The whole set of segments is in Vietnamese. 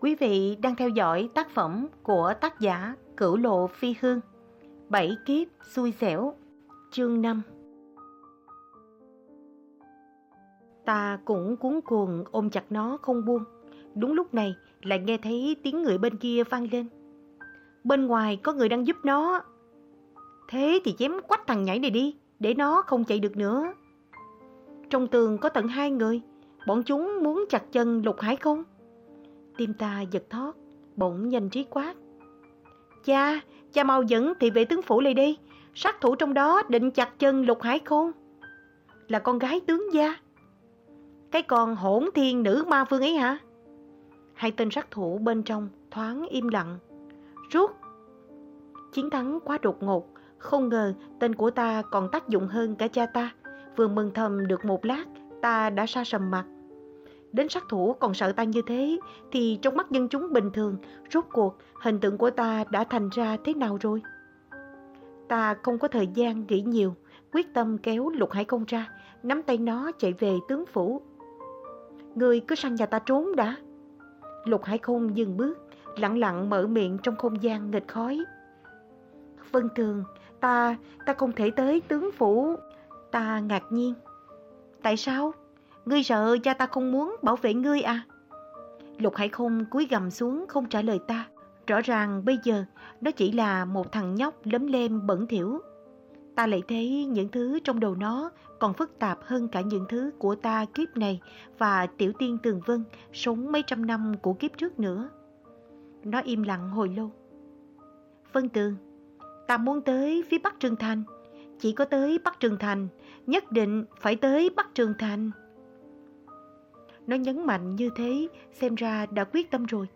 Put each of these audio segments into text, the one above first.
Quý vị đang theo dõi tác phẩm của tác giả Cửu Lộ Phi Hương, Bảy kiếp xui xẻo, Chương 5 Ta cũng cuốn cuồng ôm chặt nó không buông. Đúng lúc này lại nghe thấy tiếng người bên kia vang lên. Bên ngoài có người đang giúp nó. Thế thì chém quách thằng nhảy này đi, Để nó không chạy được nữa. Trong tường có tận hai người. Bọn chúng muốn chặt chân lục hải không? Tim ta giật thót Bỗng nhanh trí quát. Cha, cha mau dẫn thị vệ tướng phủ lại đi Sát thủ trong đó định chặt chân lục hải khôn. Là con gái tướng gia. Cái con hỗn thiên nữ ma vương ấy hả? Hai tên sát thủ bên trong thoáng im lặng. Rút. Chiến thắng quá đột ngột Không ngờ tên của ta còn tác dụng hơn cả cha ta. Vừa mừng thầm được một lát Ta đã xa sầm mặt. Đến sát thủ còn sợ ta như thế Thì trong mắt dân chúng bình thường Rốt cuộc hình tượng của ta đã thành ra thế nào rồi? Ta không có thời gian nghĩ nhiều Quyết tâm kéo lục hải công ra Nắm tay nó chạy về tướng phủ. Người cứ sang nhà ta trốn đã. Lục hải khôn dừng bước Lặng lặng mở miệng trong không gian nghịch khói. Vân Thường Ta, ta không thể tới tướng phủ. Ta ngạc nhiên. Tại sao? Ngươi sợ cha ta không muốn bảo vệ ngươi à? Lục Hải Không cúi gầm xuống không trả lời ta. Rõ ràng bây giờ nó chỉ là một thằng nhóc lấm lem bẩn thỉu. Ta lại thấy những thứ trong đầu nó còn phức tạp hơn cả những thứ của ta kiếp này và tiểu tiên Tường Vân sống mấy trăm năm của kiếp trước nữa. Nó im lặng hồi lâu. Vân Tường, ta muốn tới phía Bắc Trường Thành. Chỉ có tới Bắc Trường Thành, nhất định phải tới Bắc Trường Thành. Nó nhấn mạnh như thế, xem ra đã quyết tâm rồi.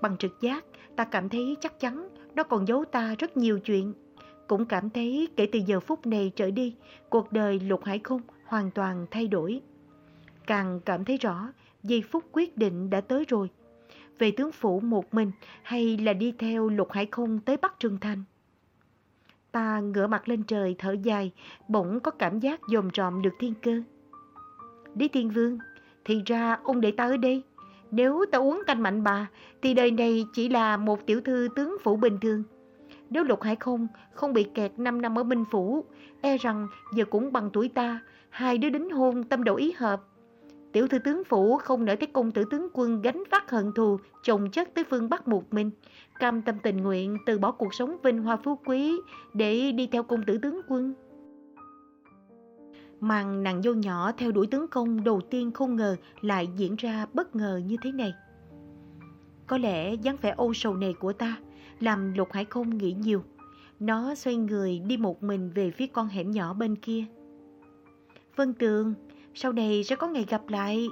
Bằng trực giác, ta cảm thấy chắc chắn nó còn giấu ta rất nhiều chuyện. Cũng cảm thấy kể từ giờ phút này trở đi, cuộc đời Lục Hải khung hoàn toàn thay đổi. Càng cảm thấy rõ, giây phút quyết định đã tới rồi. Về tướng phủ một mình hay là đi theo Lục Hải khung tới Bắc Trường Thành? Ta ngửa mặt lên trời thở dài, bỗng có cảm giác dồn trọm được thiên cơ. lý thiên vương, thì ra ông để ta ở đây. Nếu ta uống canh mạnh bà, thì đời này chỉ là một tiểu thư tướng phủ bình thường. Nếu Lục Hải không, không bị kẹt 5 năm ở Minh Phủ, e rằng giờ cũng bằng tuổi ta, hai đứa đính hôn tâm đầu ý hợp. Tiểu thư tướng phủ không nỡ thấy công tử tướng quân gánh vác hận thù, chồng chất tới phương Bắc một mình, cam tâm tình nguyện từ bỏ cuộc sống vinh hoa phú quý để đi theo công tử tướng quân. Màn nàng dâu nhỏ theo đuổi tướng công đầu tiên không ngờ lại diễn ra bất ngờ như thế này. Có lẽ dáng vẻ âu sầu này của ta làm Lục Hải không nghĩ nhiều. Nó xoay người đi một mình về phía con hẻm nhỏ bên kia. Vân Tường, sau này sẽ có ngày gặp lại.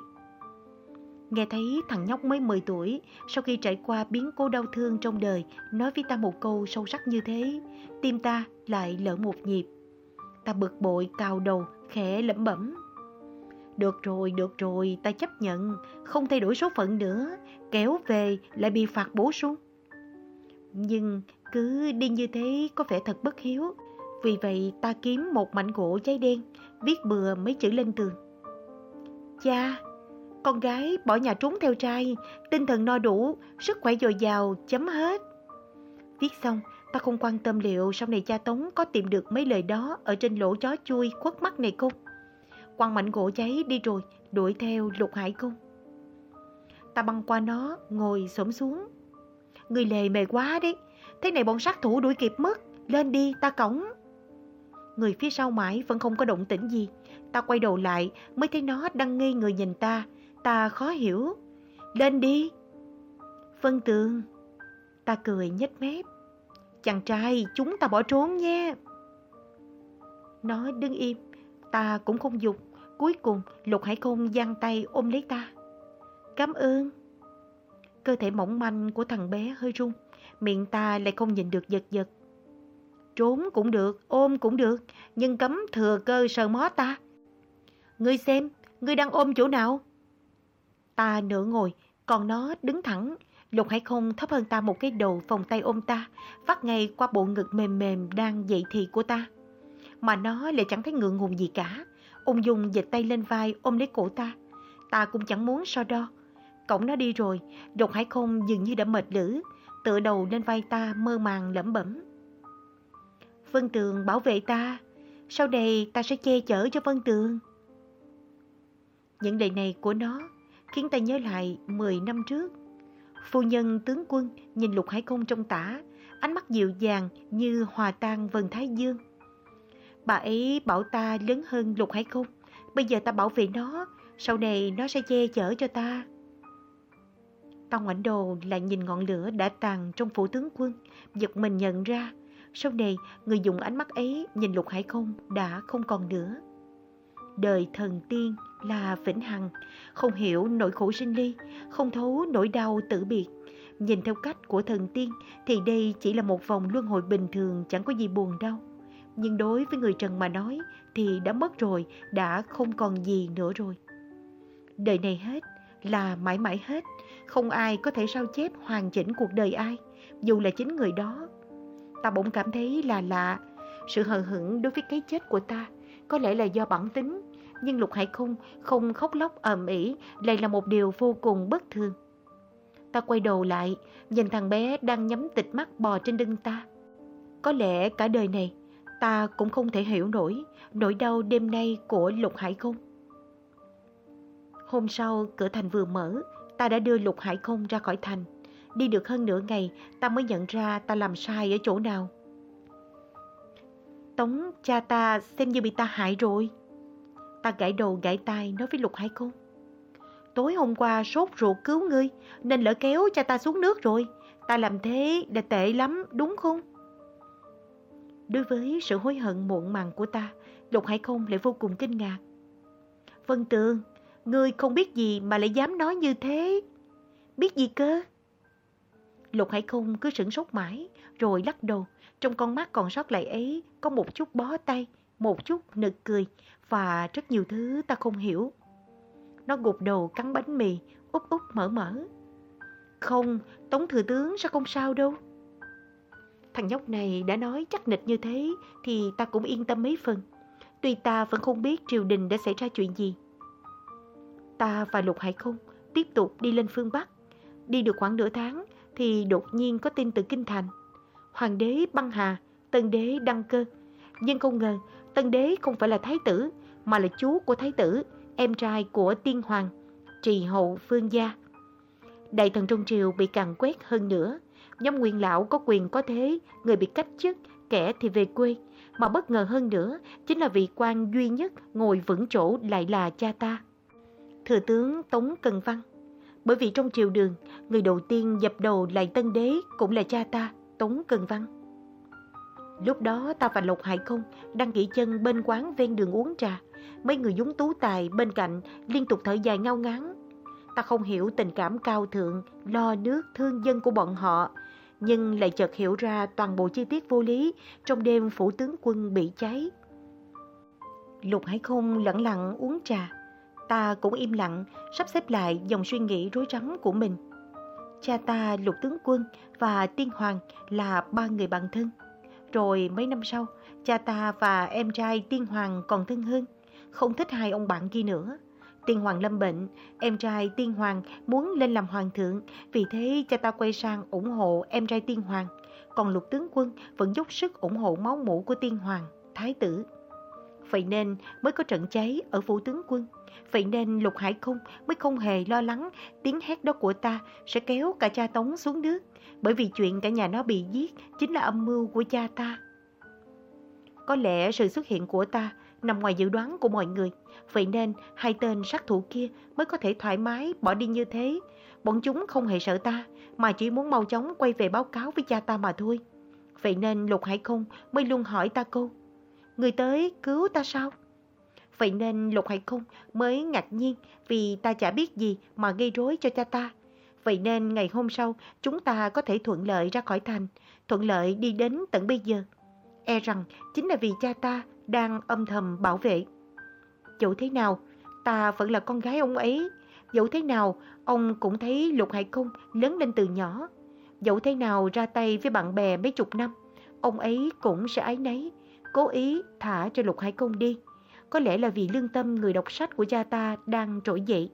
Nghe thấy thằng nhóc mới 10 tuổi, sau khi trải qua biến cố đau thương trong đời, nói với ta một câu sâu sắc như thế, tim ta lại lỡ một nhịp. Ta bực bội cào đầu, khẽ lẩm bẩm. Được rồi, được rồi, ta chấp nhận, không thay đổi số phận nữa, kéo về lại bị phạt bổ sung. Nhưng cứ đi như thế có vẻ thật bất hiếu, vì vậy ta kiếm một mảnh gỗ cháy đen, viết bừa mấy chữ lên tường. Cha, con gái bỏ nhà trốn theo trai, tinh thần no đủ, sức khỏe dồi dào, chấm hết. Viết xong, Ta không quan tâm liệu sau này cha Tống có tìm được mấy lời đó ở trên lỗ chó chui khuất mắt này không. Quăng mảnh gỗ cháy đi rồi, đuổi theo lục hải cung. Ta băng qua nó, ngồi xổm xuống. Người lề mề quá đấy, thế này bọn sát thủ đuổi kịp mất, lên đi, ta cổng. Người phía sau mãi vẫn không có động tĩnh gì. Ta quay đầu lại mới thấy nó đang ngây người nhìn ta. Ta khó hiểu. Lên đi. Phân tường. Ta cười nhếch mép. Chàng trai, chúng ta bỏ trốn nha. Nó đứng im, ta cũng không dục. Cuối cùng, Lục Hải Không giang tay ôm lấy ta. Cảm ơn. Cơ thể mỏng manh của thằng bé hơi run, miệng ta lại không nhìn được giật giật. Trốn cũng được, ôm cũng được, nhưng cấm thừa cơ sờ mó ta. Ngươi xem, ngươi đang ôm chỗ nào? Ta nửa ngồi, còn nó đứng thẳng, Lục Hải Không thấp hơn ta một cái đầu vòng tay ôm ta, vắt ngay qua bộ ngực mềm mềm đang dậy thì của ta. Mà nó lại chẳng thấy ngượng ngùng gì cả. Ung dung dịch tay lên vai ôm lấy cổ ta. Ta cũng chẳng muốn so đo. cổng nó đi rồi, Lục Hải không dường như đã mệt lử, tựa đầu lên vai ta mơ màng lẩm bẩm. Vân Tường bảo vệ ta, sau đây ta sẽ che chở cho Vân Tường. Những lời này của nó khiến ta nhớ lại 10 năm trước. Phu nhân tướng quân nhìn Lục Hải Công trong tả, ánh mắt dịu dàng như hòa tan vần thái dương. Bà ấy bảo ta lớn hơn Lục Hải Công, bây giờ ta bảo vệ nó, sau này nó sẽ che chở cho ta. Ta ngoảnh đồ lại nhìn ngọn lửa đã tàn trong phủ tướng quân, giật mình nhận ra, sau này người dùng ánh mắt ấy nhìn Lục Hải Không đã không còn nữa. Đời thần tiên là vĩnh hằng, không hiểu nỗi khổ sinh ly, không thấu nỗi đau tử biệt. Nhìn theo cách của thần tiên thì đây chỉ là một vòng luân hồi bình thường chẳng có gì buồn đau. Nhưng đối với người trần mà nói thì đã mất rồi, đã không còn gì nữa rồi. Đời này hết là mãi mãi hết, không ai có thể sao chép hoàn chỉnh cuộc đời ai, dù là chính người đó. Ta bỗng cảm thấy là lạ, sự hờ hững đối với cái chết của ta có lẽ là do bản tính, nhưng Lục Hải Khung không khóc lóc ầm ĩ lại là một điều vô cùng bất thường. Ta quay đầu lại, nhìn thằng bé đang nhắm tịch mắt bò trên lưng ta. Có lẽ cả đời này, ta cũng không thể hiểu nổi nỗi đau đêm nay của Lục Hải Khung Hôm sau, cửa thành vừa mở, ta đã đưa Lục Hải Khung ra khỏi thành. Đi được hơn nửa ngày, ta mới nhận ra ta làm sai ở chỗ nào. Tống cha ta xem như bị ta hại rồi. Ta gãi đầu gãi tai nói với Lục Hải Không. Tối hôm qua sốt ruột cứu ngươi, nên lỡ kéo cha ta xuống nước rồi. Ta làm thế đã tệ lắm, đúng không? Đối với sự hối hận muộn màng của ta, Lục Hải Không lại vô cùng kinh ngạc. Vân Tường, ngươi không biết gì mà lại dám nói như thế. Biết gì cơ? Lục Hải khung cứ sửng sốt mãi, rồi lắc đầu. Trong con mắt còn sót lại ấy có một chút bó tay, một chút nực cười và rất nhiều thứ ta không hiểu. Nó gục đầu cắn bánh mì, úp úp mở mở. Không, Tống Thừa Tướng sao không sao đâu. Thằng nhóc này đã nói chắc nịch như thế thì ta cũng yên tâm mấy phần. Tuy ta vẫn không biết triều đình đã xảy ra chuyện gì. Ta và Lục Hải Không tiếp tục đi lên phương Bắc. Đi được khoảng nửa tháng thì đột nhiên có tin từ Kinh Thành. Hoàng đế băng hà, tân đế đăng cơ. Nhưng không ngờ, tân đế không phải là thái tử, mà là chú của thái tử, em trai của tiên hoàng, trì hậu phương gia. Đại thần trong triều bị càng quét hơn nữa. Nhóm nguyên lão có quyền có thế, người bị cách chức, kẻ thì về quê. Mà bất ngờ hơn nữa, chính là vị quan duy nhất ngồi vững chỗ lại là cha ta. Thừa tướng Tống Cần Văn. Bởi vì trong triều đường, người đầu tiên dập đầu lại tân đế cũng là cha ta, Tống Cần Văn. Lúc đó ta và Lộc Hải không đang nghỉ chân bên quán ven đường uống trà. Mấy người dúng tú tài bên cạnh liên tục thở dài ngao ngán. Ta không hiểu tình cảm cao thượng, lo nước, thương dân của bọn họ. Nhưng lại chợt hiểu ra toàn bộ chi tiết vô lý trong đêm phủ tướng quân bị cháy. Lục Hải Không lặng lặng uống trà. Ta cũng im lặng, sắp xếp lại dòng suy nghĩ rối rắm của mình. Cha ta lục tướng quân và tiên hoàng là ba người bạn thân. Rồi mấy năm sau, cha ta và em trai tiên hoàng còn thân hơn, không thích hai ông bạn kia nữa. Tiên hoàng lâm bệnh, em trai tiên hoàng muốn lên làm hoàng thượng, vì thế cha ta quay sang ủng hộ em trai tiên hoàng. Còn lục tướng quân vẫn dốc sức ủng hộ máu mũ của tiên hoàng, thái tử. Vậy nên mới có trận cháy ở phủ tướng quân. Vậy nên Lục Hải Không mới không hề lo lắng tiếng hét đó của ta sẽ kéo cả cha Tống xuống nước. Bởi vì chuyện cả nhà nó bị giết chính là âm mưu của cha ta. Có lẽ sự xuất hiện của ta nằm ngoài dự đoán của mọi người. Vậy nên hai tên sát thủ kia mới có thể thoải mái bỏ đi như thế. Bọn chúng không hề sợ ta, mà chỉ muốn mau chóng quay về báo cáo với cha ta mà thôi. Vậy nên Lục Hải Không mới luôn hỏi ta câu Người tới cứu ta sao? Vậy nên Lục Hải Khung mới ngạc nhiên vì ta chả biết gì mà gây rối cho cha ta. Vậy nên ngày hôm sau chúng ta có thể thuận lợi ra khỏi thành, thuận lợi đi đến tận bây giờ. E rằng chính là vì cha ta đang âm thầm bảo vệ. Dẫu thế nào, ta vẫn là con gái ông ấy. Dẫu thế nào, ông cũng thấy Lục Hải Khung lớn lên từ nhỏ. Dẫu thế nào ra tay với bạn bè mấy chục năm, ông ấy cũng sẽ ái nấy, cố ý thả cho Lục Hải Công đi. Có lẽ là vì lương tâm người đọc sách của cha ta đang trỗi dậy.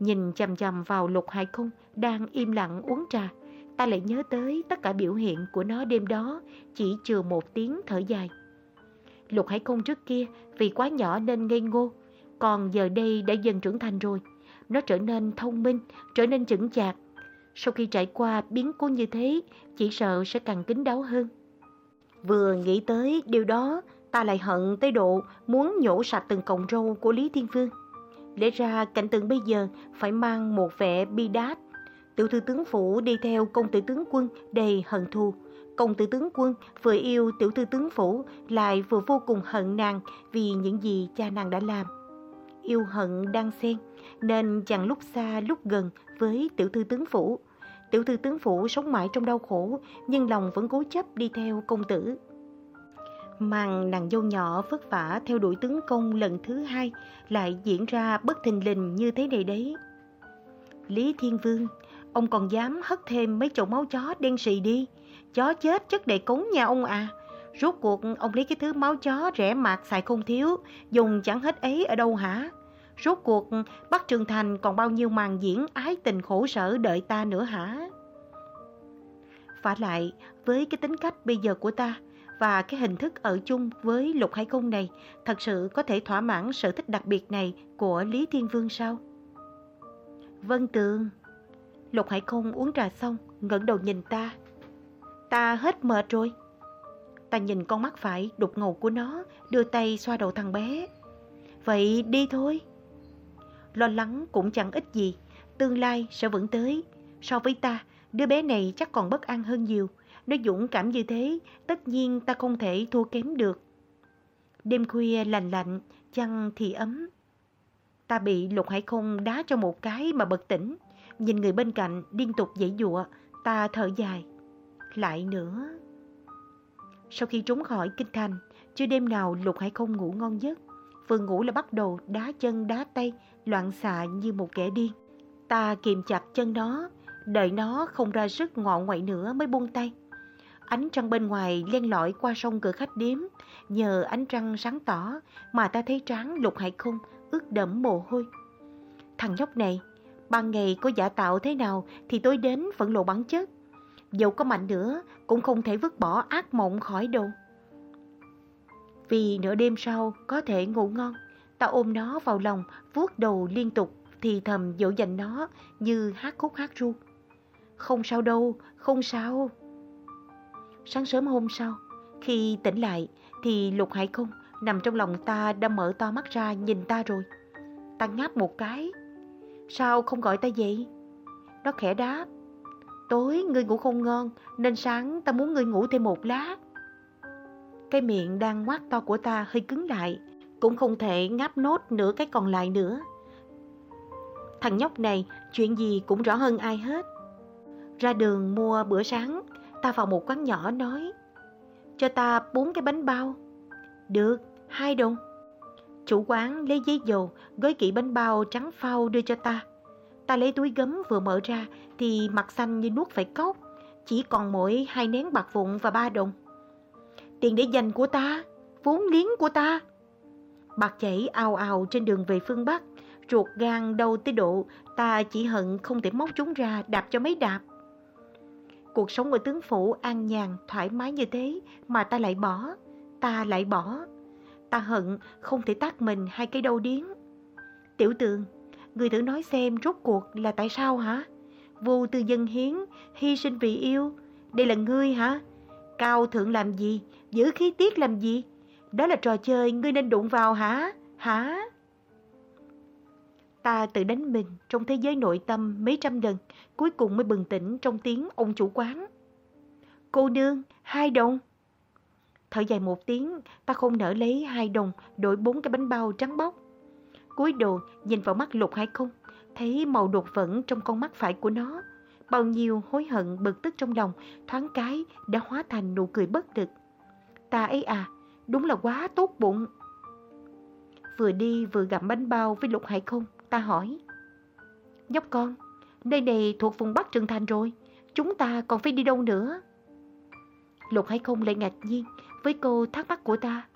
Nhìn chầm chầm vào lục hải công đang im lặng uống trà. Ta lại nhớ tới tất cả biểu hiện của nó đêm đó, chỉ trừ một tiếng thở dài. Lục hải công trước kia vì quá nhỏ nên ngây ngô, còn giờ đây đã dần trưởng thành rồi. Nó trở nên thông minh, trở nên chững chạc. Sau khi trải qua biến cố như thế, chỉ sợ sẽ càng kín đáo hơn. Vừa nghĩ tới điều đó, ta lại hận tới độ muốn nhổ sạch từng cọng râu của Lý Thiên Vương. Lẽ ra cảnh tượng bây giờ phải mang một vẻ bi đát. Tiểu thư tướng phủ đi theo công tử tướng quân đầy hận thù. Công tử tướng quân vừa yêu tiểu thư tướng phủ lại vừa vô cùng hận nàng vì những gì cha nàng đã làm. Yêu hận đang xen nên chẳng lúc xa lúc gần với tiểu thư tướng phủ. Tiểu thư tướng phủ sống mãi trong đau khổ nhưng lòng vẫn cố chấp đi theo công tử. Màn nàng dâu nhỏ vất vả theo đuổi tướng công lần thứ hai lại diễn ra bất thình lình như thế này đấy. Lý Thiên Vương, ông còn dám hất thêm mấy chậu máu chó đen xì đi. Chó chết chất đầy cống nhà ông à. Rốt cuộc ông lấy cái thứ máu chó rẻ mạt xài không thiếu, dùng chẳng hết ấy ở đâu hả? Rốt cuộc Bắc Trường Thành còn bao nhiêu màn diễn ái tình khổ sở đợi ta nữa hả? Phải lại, với cái tính cách bây giờ của ta, và cái hình thức ở chung với lục hải cung này thật sự có thể thỏa mãn sở thích đặc biệt này của Lý Thiên Vương sao? Vân Tường Lục hải cung uống trà xong, ngẩng đầu nhìn ta. Ta hết mệt rồi. Ta nhìn con mắt phải đục ngầu của nó, đưa tay xoa đầu thằng bé. Vậy đi thôi. Lo lắng cũng chẳng ít gì, tương lai sẽ vẫn tới. So với ta, đứa bé này chắc còn bất an hơn nhiều. Nó dũng cảm như thế, tất nhiên ta không thể thua kém được. Đêm khuya lành lạnh, chăn thì ấm. Ta bị lục hải không đá cho một cái mà bật tỉnh. Nhìn người bên cạnh liên tục dãy dụa, ta thở dài. Lại nữa. Sau khi trốn khỏi kinh thành, chưa đêm nào lục hải không ngủ ngon giấc. Vừa ngủ là bắt đầu đá chân đá tay, loạn xạ như một kẻ điên. Ta kìm chặt chân nó, đợi nó không ra sức ngọ ngoại nữa mới buông tay. Ánh trăng bên ngoài len lỏi qua sông cửa khách điếm, nhờ ánh trăng sáng tỏ mà ta thấy trán lục hải khung ướt đẫm mồ hôi. Thằng nhóc này, ban ngày có giả tạo thế nào thì tối đến vẫn lộ bản chất. Dẫu có mạnh nữa cũng không thể vứt bỏ ác mộng khỏi đâu. Vì nửa đêm sau có thể ngủ ngon, ta ôm nó vào lòng, vuốt đầu liên tục thì thầm dỗ dành nó như hát khúc hát ru. Không sao đâu, không sao. Sáng sớm hôm sau, khi tỉnh lại thì Lục Hải Không nằm trong lòng ta đã mở to mắt ra nhìn ta rồi. Ta ngáp một cái. Sao không gọi ta dậy? Nó khẽ đáp. Tối ngươi ngủ không ngon nên sáng ta muốn ngươi ngủ thêm một lát. Cái miệng đang ngoác to của ta hơi cứng lại, cũng không thể ngáp nốt nửa cái còn lại nữa. Thằng nhóc này chuyện gì cũng rõ hơn ai hết. Ra đường mua bữa sáng, ta vào một quán nhỏ nói Cho ta bốn cái bánh bao. Được, hai đồng. Chủ quán lấy giấy dầu gói kỹ bánh bao trắng phao đưa cho ta. Ta lấy túi gấm vừa mở ra Thì mặt xanh như nuốt phải cốc Chỉ còn mỗi hai nén bạc vụn và ba đồng. Tiền để dành của ta Vốn liếng của ta. Bạc chảy ào ào trên đường về phương Bắc Ruột gan đau tới độ Ta chỉ hận không thể móc chúng ra đạp cho mấy đạp Cuộc sống ở tướng phủ an nhàn, thoải mái như thế mà ta lại bỏ, ta lại bỏ. Ta hận không thể tác mình hai cái đầu điếng. Tiểu tường, người thử nói xem rốt cuộc là tại sao hả? Vô tư dân hiến, hy sinh vì yêu, đây là ngươi hả? Cao thượng làm gì? Giữ khí tiết làm gì? Đó là trò chơi ngươi nên đụng vào hả? Hả? Ta tự đánh mình trong thế giới nội tâm mấy trăm lần, cuối cùng mới bừng tỉnh trong tiếng ông chủ quán. Cô nương, hai đồng. Thở dài một tiếng, ta không nỡ lấy hai đồng đổi bốn cái bánh bao trắng bóc. cúi đầu nhìn vào mắt lục hải không, thấy màu đột vẫn trong con mắt phải của nó. Bao nhiêu hối hận bực tức trong lòng, thoáng cái đã hóa thành nụ cười bất lực. Ta ấy à, đúng là quá tốt bụng. Vừa đi vừa gặm bánh bao với lục hải không, ta hỏi. Nhóc con, nơi này thuộc vùng Bắc Trường Thành rồi, chúng ta còn phải đi đâu nữa? Lục Hải Không lại ngạc nhiên với câu thắc mắc của ta.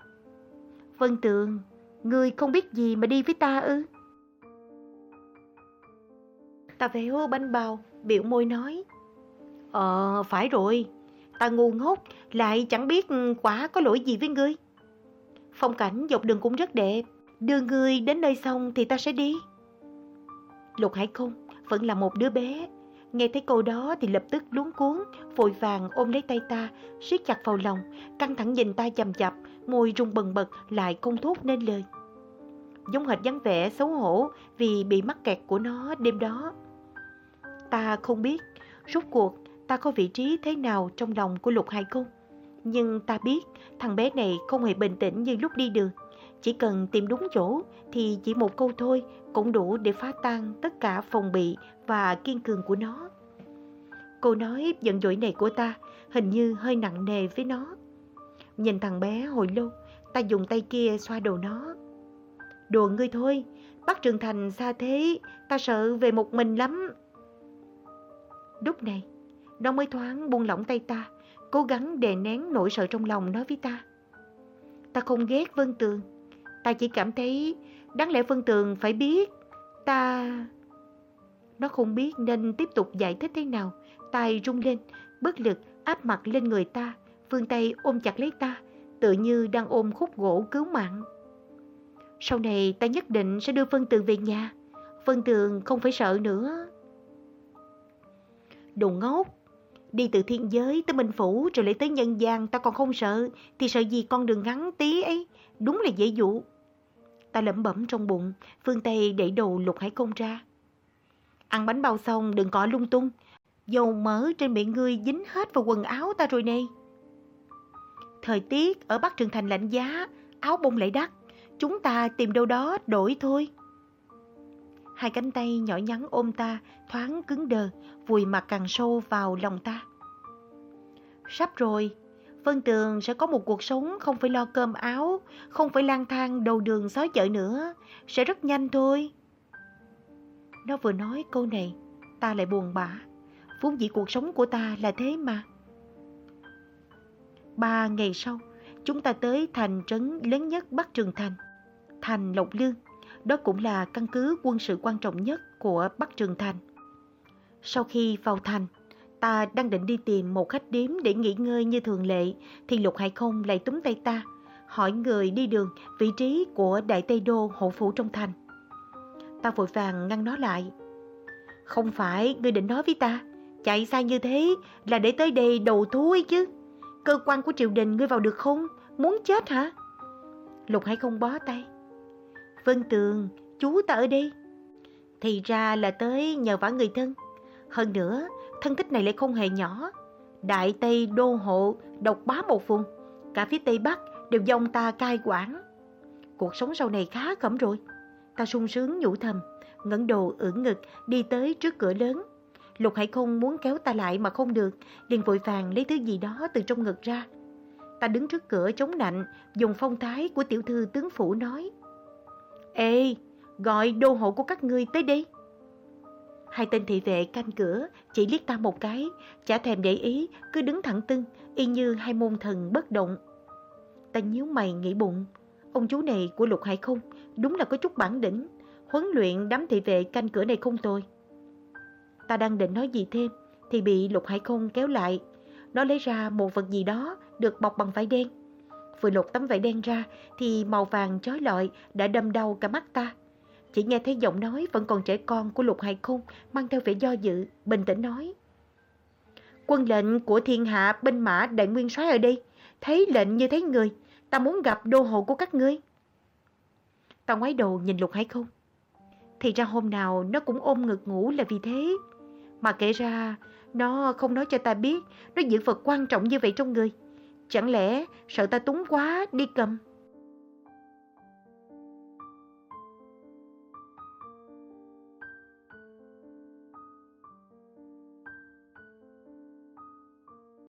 Vân Tường, người không biết gì mà đi với ta ư? Ta véo bánh bao, biểu môi nói. Ờ, phải rồi, ta ngu ngốc, lại chẳng biết ừ, quả có lỗi gì với ngươi. Phong cảnh dọc đường cũng rất đẹp, đưa ngươi đến nơi xong thì ta sẽ đi. Lục Hải Không vẫn là một đứa bé, nghe thấy câu đó thì lập tức luống cuốn, vội vàng ôm lấy tay ta, siết chặt vào lòng, căng thẳng nhìn ta chầm chập, môi rung bần bật lại không thốt nên lời. Giống hệt dáng vẻ xấu hổ vì bị mắc kẹt của nó đêm đó. Ta không biết, rốt cuộc ta có vị trí thế nào trong lòng của Lục Hải cung Nhưng ta biết thằng bé này không hề bình tĩnh như lúc đi đường. Chỉ cần tìm đúng chỗ thì chỉ một câu thôi cũng đủ để phá tan tất cả phòng bị và kiên cường của nó. Câu nói giận dỗi này của ta hình như hơi nặng nề với nó. Nhìn thằng bé hồi lâu, ta dùng tay kia xoa đầu nó. Đùa ngươi thôi, bắt Trường Thành xa thế, ta sợ về một mình lắm. Lúc này, nó mới thoáng buông lỏng tay ta, cố gắng đè nén nỗi sợ trong lòng nói với ta. Ta không ghét Vân Tường, ta chỉ cảm thấy đáng lẽ Vân Tường phải biết. Ta... Nó không biết nên tiếp tục giải thích thế nào, tay rung lên, bất lực áp mặt lên người ta, phương tay ôm chặt lấy ta, tự như đang ôm khúc gỗ cứu mạng. Sau này ta nhất định sẽ đưa Vân Tường về nhà, Vân Tường không phải sợ nữa. Đồ ngốc, đi từ thiên giới tới Minh Phủ rồi lại tới nhân gian ta còn không sợ, thì sợ gì con đường ngắn tí ấy, đúng là dễ dụ. Ta lẩm bẩm trong bụng, phương Tây đẩy đồ lục hải công ra. Ăn bánh bao xong đừng cọ lung tung, dầu mỡ trên miệng ngươi dính hết vào quần áo ta rồi nè. Thời tiết ở Bắc Trường Thành lạnh giá, áo bông lại đắt, chúng ta tìm đâu đó đổi thôi. Hai cánh tay nhỏ nhắn ôm ta, thoáng cứng đờ, vùi mặt càng sâu vào lòng ta. Sắp rồi, Vân Tường sẽ có một cuộc sống không phải lo cơm áo, không phải lang thang đầu đường xó chợ nữa, sẽ rất nhanh thôi. Nó vừa nói câu này, ta lại buồn bã, vốn dĩ cuộc sống của ta là thế mà. Ba ngày sau, chúng ta tới thành trấn lớn nhất Bắc Trường Thành, thành Lộc Lương. Đó cũng là căn cứ quân sự quan trọng nhất của Bắc Trường Thành. Sau khi vào thành, ta đang định đi tìm một khách điếm để nghỉ ngơi như thường lệ, thì Lục Hải Không lại túm tay ta, hỏi người đi đường vị trí của Đại Tây Đô hộ phủ trong thành. Ta vội vàng ngăn nó lại. Không phải ngươi định nói với ta, chạy xa như thế là để tới đây đầu thú ấy chứ. Cơ quan của triều đình ngươi vào được không? Muốn chết hả? Lục Hải không bó tay. Vân Tường, chú ta ở đây. Thì ra là tới nhờ vả người thân. Hơn nữa, thân tích này lại không hề nhỏ. Đại Tây đô hộ, độc bá một vùng. Cả phía Tây Bắc đều do ông ta cai quản. Cuộc sống sau này khá khẩm rồi. Ta sung sướng nhủ thầm, ngẩng đầu ưỡn ngực đi tới trước cửa lớn. Lục Hải Không muốn kéo ta lại mà không được, liền vội vàng lấy thứ gì đó từ trong ngực ra. Ta đứng trước cửa chống nạnh, dùng phong thái của tiểu thư tướng phủ nói. Ê, gọi đô hộ của các ngươi tới đây. Hai tên thị vệ canh cửa chỉ liếc ta một cái, chả thèm để ý, cứ đứng thẳng tưng, y như hai môn thần bất động. Ta nhíu mày nghĩ bụng, ông chú này của Lục Hải không, đúng là có chút bản lĩnh, huấn luyện đám thị vệ canh cửa này không tồi. Ta đang định nói gì thêm, thì bị Lục Hải không kéo lại. Nó lấy ra một vật gì đó được bọc bằng vải đen. Vừa lột tấm vải đen ra thì màu vàng chói lọi đã đâm đau cả mắt ta. Chỉ nghe thấy giọng nói vẫn còn trẻ con của Lục Hải Khung mang theo vẻ do dự, bình tĩnh nói. Quân lệnh của thiên hạ binh mã đại nguyên soái ở đây, thấy lệnh như thấy người, ta muốn gặp đô hộ của các ngươi. Ta ngoái đầu nhìn Lục Hải Khung Thì ra hôm nào nó cũng ôm ngực ngủ là vì thế. Mà kể ra, nó không nói cho ta biết nó giữ vật quan trọng như vậy trong người. Chẳng lẽ sợ ta túng quá đi cầm